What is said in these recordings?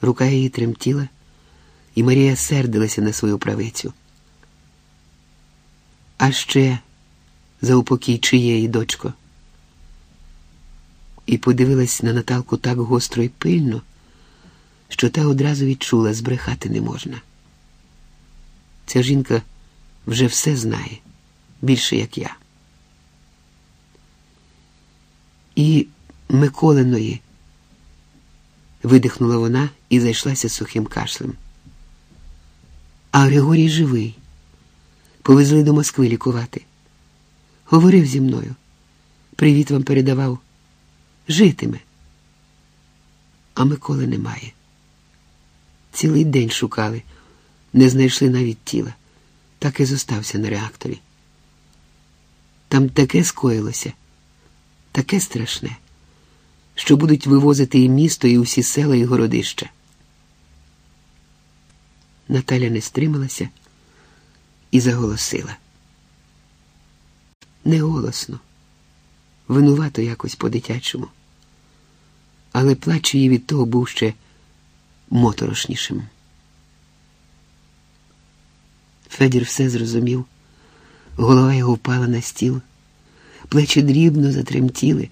Рука її тремтіла, і Марія сердилася на свою правицю. А ще за упокій чиєї дочко. І подивилась на Наталку так гостро і пильно, що та одразу відчула, збрехати не можна. Ця жінка вже все знає, більше як я. І Миколиної, видихнула вона і зайшлася сухим кашлем. А Григорій живий. Повезли до Москви лікувати. Говорив зі мною. Привіт вам передавав. Житиме. А Миколи немає. Цілий день шукали, не знайшли навіть тіла. Так і зостався на реакторі. Там таке скоїлося, таке страшне, що будуть вивозити і місто, і усі села, і городища. Наталя не стрималася і заголосила. Не голосно, винувато якось по-дитячому, але плач її від того був ще моторошнішим. Федір все зрозумів, голова його впала на стіл, плечі дрібно затремтіли,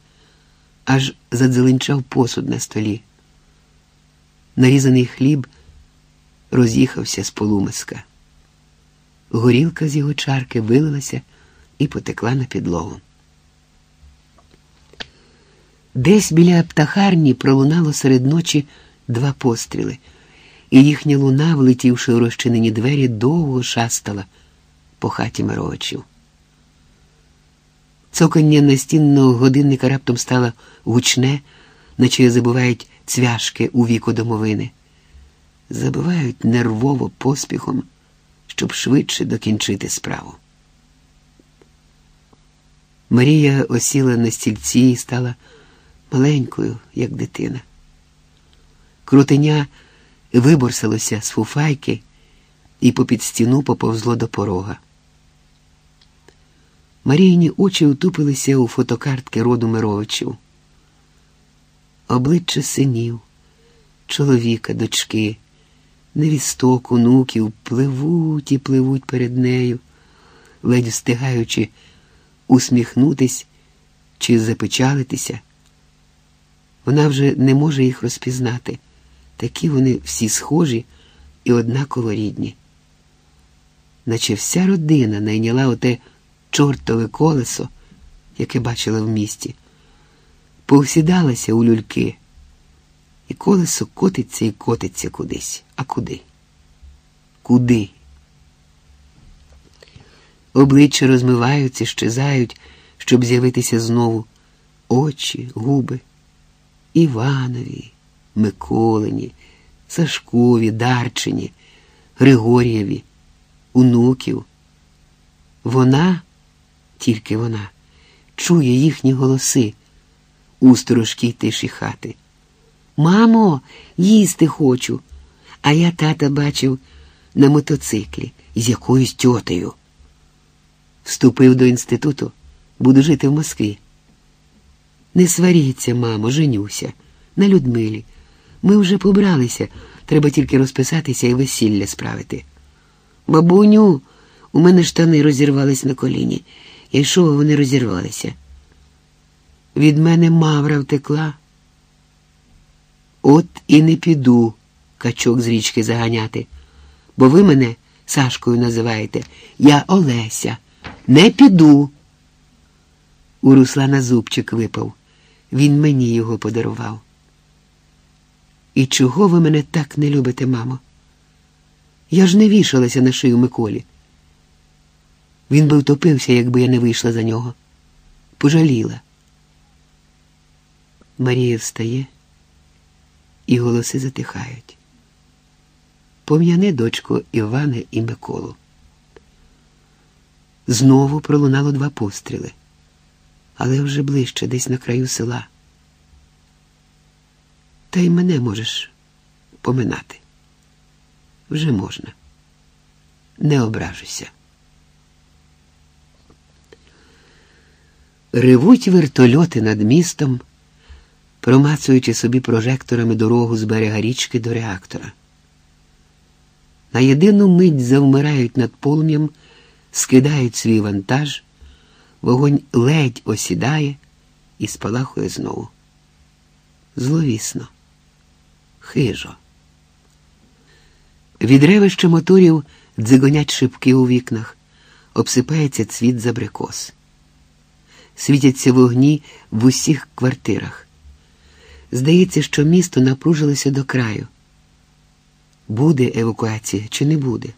аж задзеленчав посуд на столі. Нарізаний хліб роз'їхався з полумиска. Горілка з його чарки вилилася і потекла на підлогу. Десь біля птахарні пролунало серед ночі два постріли, і їхня луна, влетівши у розчинені двері, довго шастала по хаті Мировичів. Цокання настінного годинника раптом стало гучне, наче забувають цвяшки у віку домовини. Забивають нервово поспіхом, щоб швидше докінчити справу. Марія осіла на стільці і стала маленькою, як дитина. Крутеня виборсилося з фуфайки і попід стіну поповзло до порога. Маріїні очі утупилися у фотокартки роду Мировичів. Обличчя синів, чоловіка, дочки, невісток, онуків пливуть і пливуть перед нею, ледь встигаючи усміхнутись чи запечалитися. Вона вже не може їх розпізнати. Такі вони всі схожі і однаково рідні. Наче вся родина найняла оте чортове колесо, яке бачила в місті, повсідалася у люльки, і колесо котиться і котиться кудись. А куди? Куди? Обличчя розмиваються, щезають, щоб з'явитися знову очі, губи. Іванові, Миколині, Сашкові, Дарчині, Григорієві, онуків. Вона, тільки вона, чує їхні голоси у сторожкій тиші хати. Мамо, їсти хочу. А я тата бачив на мотоциклі з якоюсь тьотею. Вступив до інституту, буду жити в Москві. Не сваріться, мамо, женюся, на Людмилі. Ми вже побралися, треба тільки розписатися і весілля справити. Бабуню, у мене штани розірвались на коліні. Я йшов, вони розірвалися. Від мене мавра втекла. От і не піду качок з річки заганяти, бо ви мене Сашкою називаєте. Я Олеся. Не піду. У Руслана зубчик випав. Він мені його подарував. І чого ви мене так не любите, мамо? Я ж не вішалася на шию Миколі. Він би втопився, якби я не вийшла за нього. Пожаліла. Марія встає, і голоси затихають. Пом'яне дочку Івана і Миколу. Знову пролунало два постріли але вже ближче, десь на краю села. Та й мене можеш поминати. Вже можна. Не ображуся. Ревуть вертольоти над містом, промацуючи собі прожекторами дорогу з берега річки до реактора. На єдину мить завмирають над полум'ям, скидають свій вантаж, вогонь ледь осідає і спалахує знову. Зловісно, хижо. Від ревища моторів дзигонять шибки у вікнах, обсипається цвіт забрикос. Світяться вогні в усіх квартирах. Здається, що місто напружилося до краю. Буде евакуація чи не буде?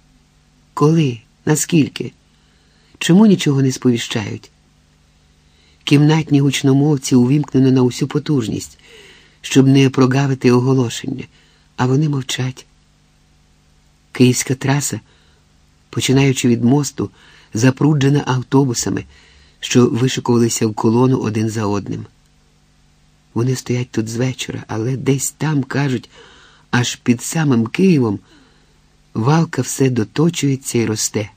Коли? Наскільки? Чому нічого не сповіщають? Кімнатні гучномовці увімкнено на усю потужність, щоб не прогавити оголошення, а вони мовчать. Київська траса, починаючи від мосту, запруджена автобусами, що вишикувалися в колону один за одним. Вони стоять тут з вечора, але десь там, кажуть, аж під самим Києвом валка все доточується і росте,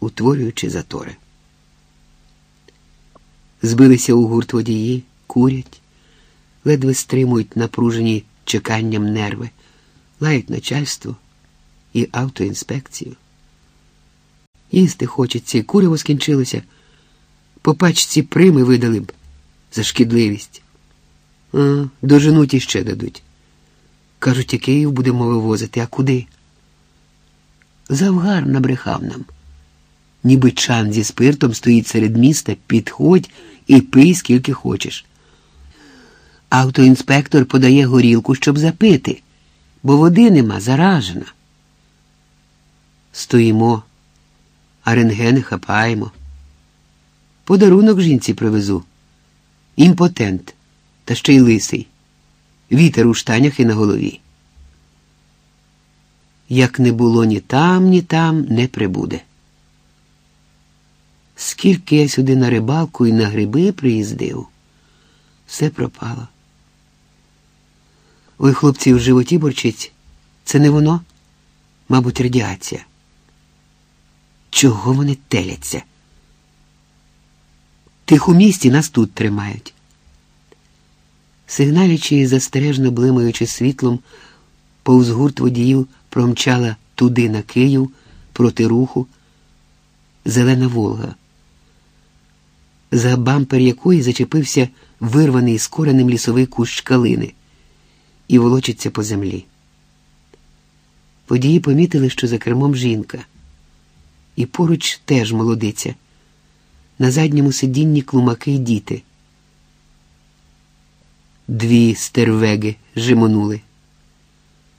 утворюючи затори. Збилися у гурт водії, курять, ледве стримують напружені чеканням нерви, лають начальство і автоінспекцію. Їсти хочеться, і куриво скінчилося. По пачці прими видали б за шкідливість. А, Доженуть іще дадуть. Кажуть, і Київ будемо вивозити, а куди? Завгар набрехав нам. Ніби чан зі спиртом стоїть серед міста, підходь і пий, скільки хочеш. Автоінспектор подає горілку, щоб запити, бо води нема заражена. Стоїмо, а рентгени хапаємо. Подарунок жінці привезу. Імпотент, та ще й лисий. Вітер у штанях і на голові. Як не було ні там, ні там, не прибуде. Скільки я сюди на рибалку і на гриби приїздив, все пропало. Ой, хлопці, в животі борчить. Це не воно, мабуть, радіація. Чого вони теляться? Тих у місті нас тут тримають. Сигналячи і застережно блимаючи світлом, повз гурт водіїв промчала туди на Київ проти руху зелена Волга, за бампер якої зачепився вирваний з коренем лісовий кущ калини і волочиться по землі. Водії помітили, що за кермом жінка, і поруч теж молодиця. На задньому сидінні клумаки й діти. Дві стервеги жимонули.